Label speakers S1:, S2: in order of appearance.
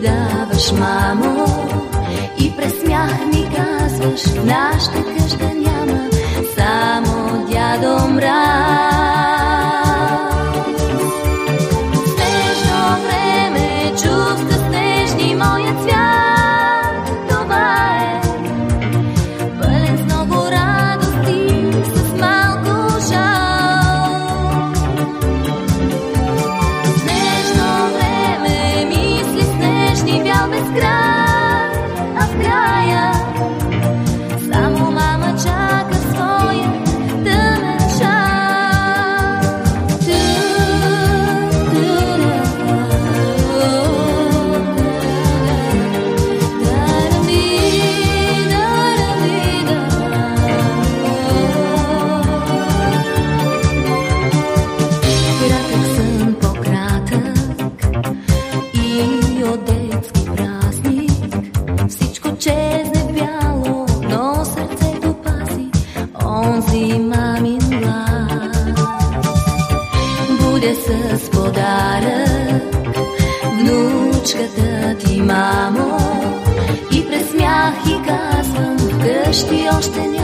S1: даваш, мамо, и през смях ми казваш, нашата къща подарък внучката ти, мамо. И пресмях и казвам, вкъщи още няма,